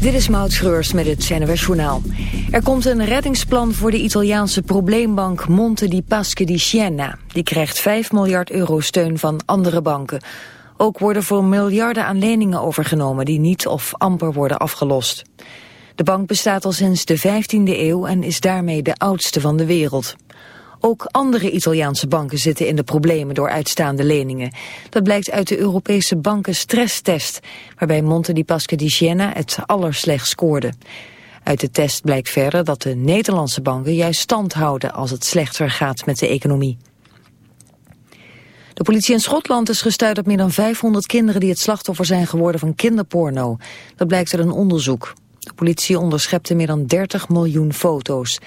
Dit is Maud Schreurs met het NOS Journaal. Er komt een reddingsplan voor de Italiaanse probleembank Monte di Paschi di Siena. Die krijgt 5 miljard euro steun van andere banken. Ook worden voor miljarden aan leningen overgenomen die niet of amper worden afgelost. De bank bestaat al sinds de 15e eeuw en is daarmee de oudste van de wereld. Ook andere Italiaanse banken zitten in de problemen door uitstaande leningen. Dat blijkt uit de Europese banken stresstest, waarbij Monte di Paschi di Siena het allerslecht scoorde. Uit de test blijkt verder dat de Nederlandse banken juist stand houden als het slechter gaat met de economie. De politie in Schotland is gestuurd op meer dan 500 kinderen die het slachtoffer zijn geworden van kinderporno. Dat blijkt uit een onderzoek. De politie onderschepte meer dan 30 miljoen foto's.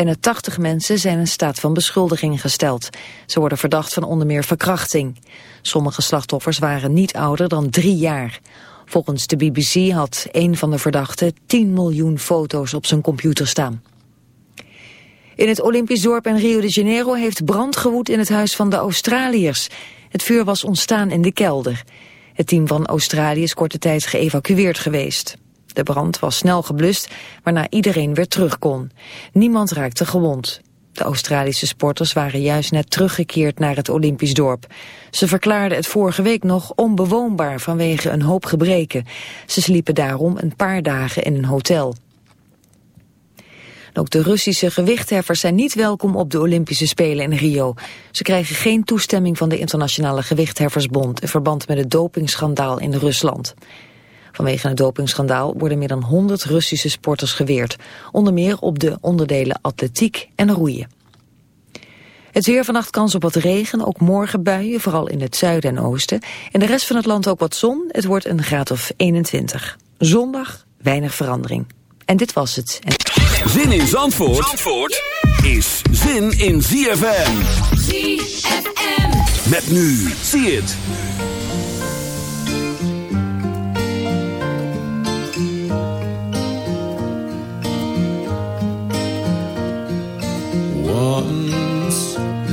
Bijna 80 mensen zijn in staat van beschuldiging gesteld. Ze worden verdacht van onder meer verkrachting. Sommige slachtoffers waren niet ouder dan drie jaar. Volgens de BBC had een van de verdachten 10 miljoen foto's op zijn computer staan. In het Olympisch dorp in Rio de Janeiro heeft brand gewoed in het huis van de Australiërs. Het vuur was ontstaan in de kelder. Het team van Australië is korte tijd geëvacueerd geweest. De brand was snel geblust, waarna iedereen weer terug kon. Niemand raakte gewond. De Australische sporters waren juist net teruggekeerd naar het Olympisch dorp. Ze verklaarden het vorige week nog onbewoonbaar vanwege een hoop gebreken. Ze sliepen daarom een paar dagen in een hotel. Ook de Russische gewichtheffers zijn niet welkom op de Olympische Spelen in Rio. Ze krijgen geen toestemming van de Internationale Gewichtheffersbond... in verband met het dopingschandaal in Rusland. Vanwege het dopingschandaal worden meer dan 100 Russische sporters geweerd. Onder meer op de onderdelen atletiek en roeien. Het weer vannacht kans op wat regen, ook morgen buien, vooral in het zuiden en oosten. In de rest van het land ook wat zon, het wordt een graad of 21. Zondag weinig verandering. En dit was het. Zin in Zandvoort, Zandvoort is zin in ZFM. ZFM. Met nu, zie het.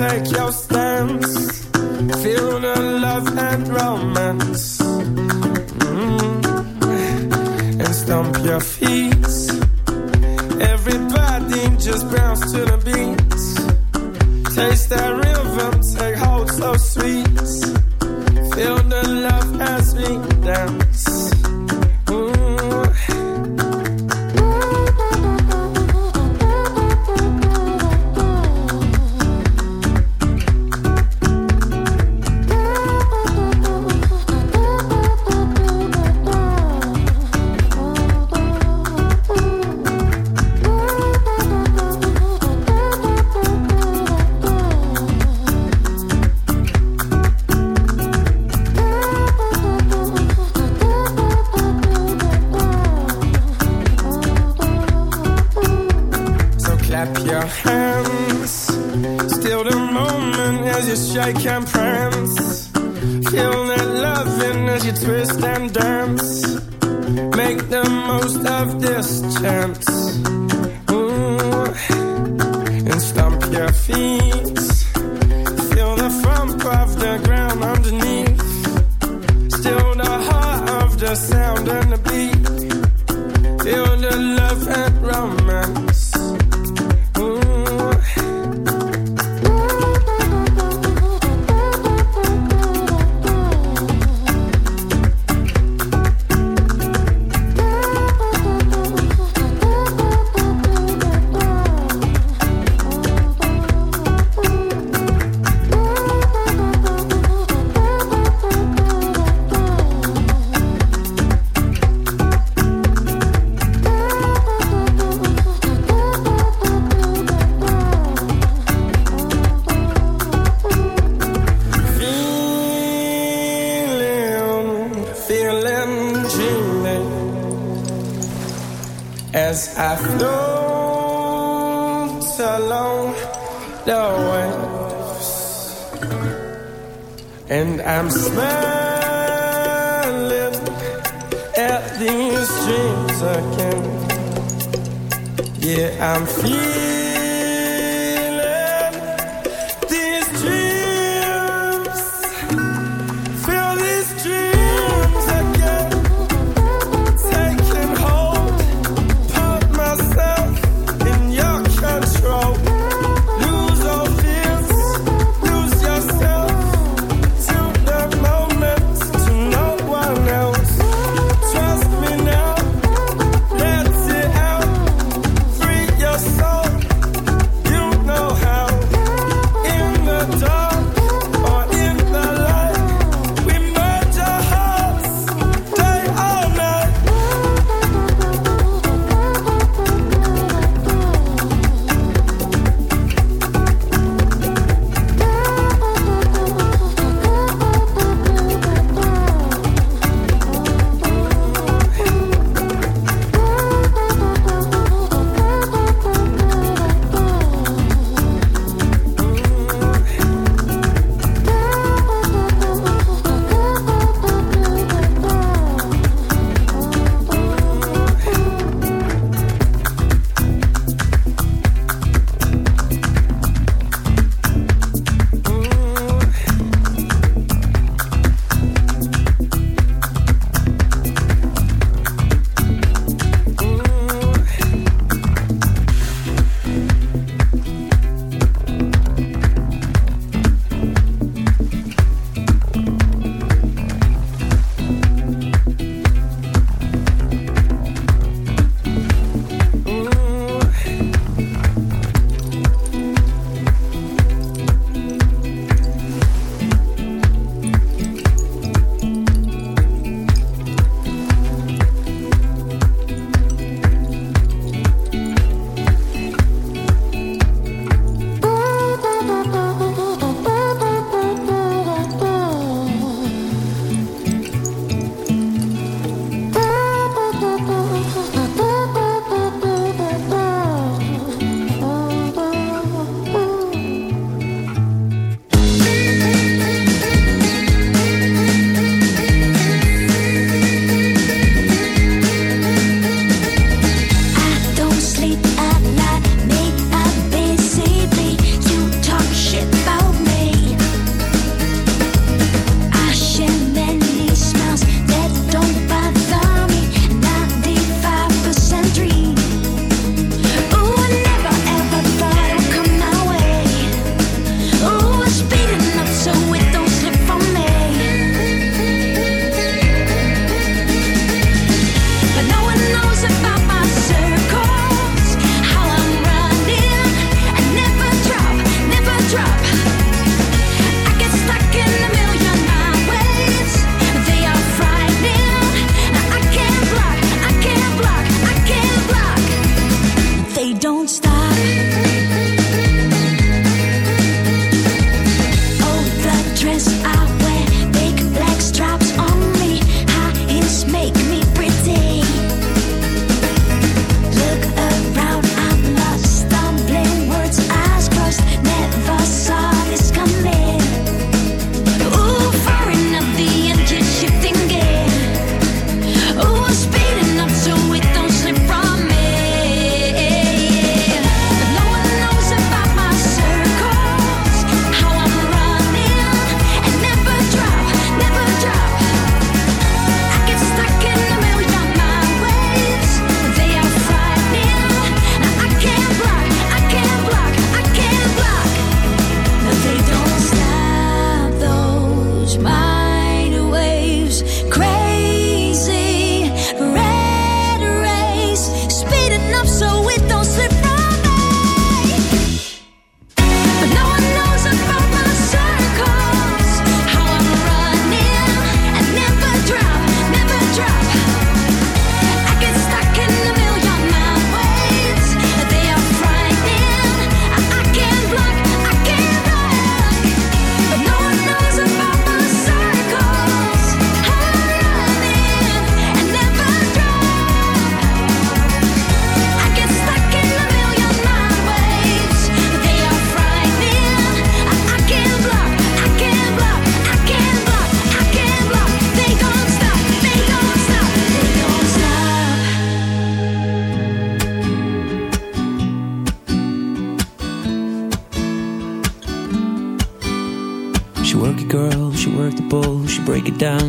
Rhythm as you I can't.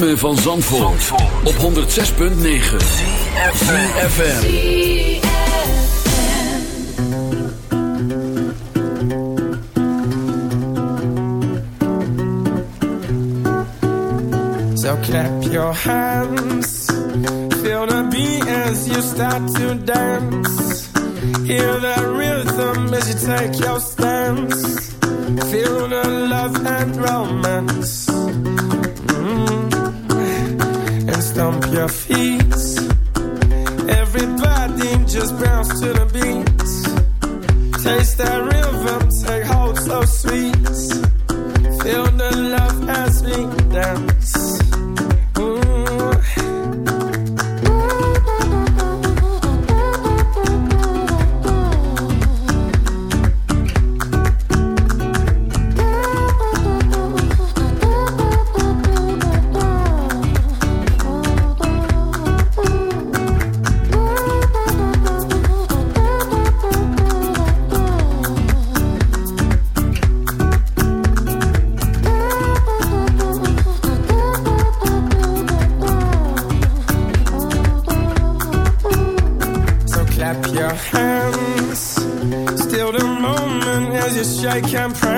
Van Zandvoort, op 106.9 CFFM So clap your hands. Feel the beat as you start to dance. Hear the rhythm as you take your stance. Feel the love and romance stomp your feet. I can pray.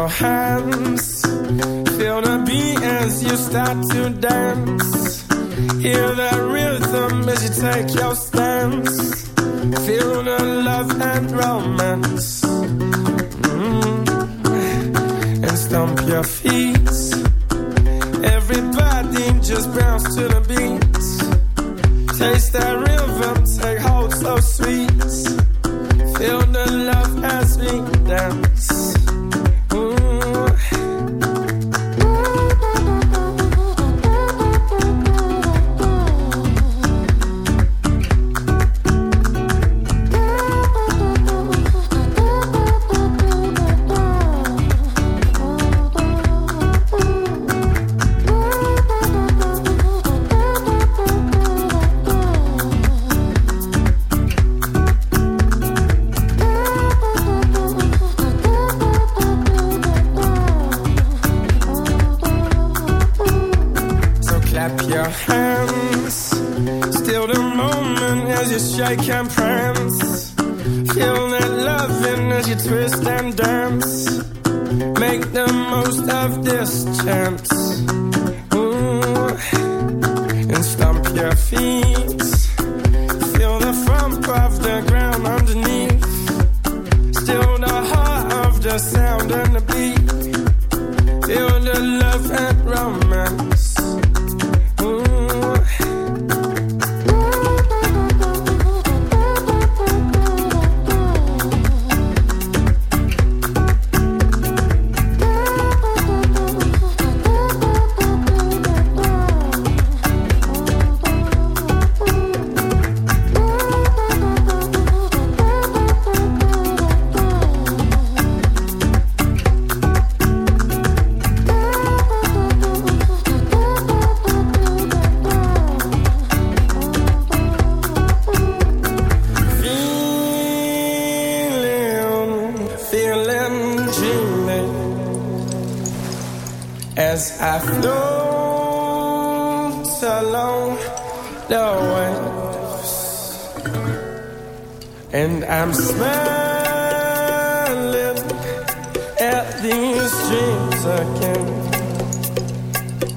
your hands. Feel the beat as you start to dance.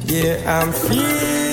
Yeah, I'm feeling.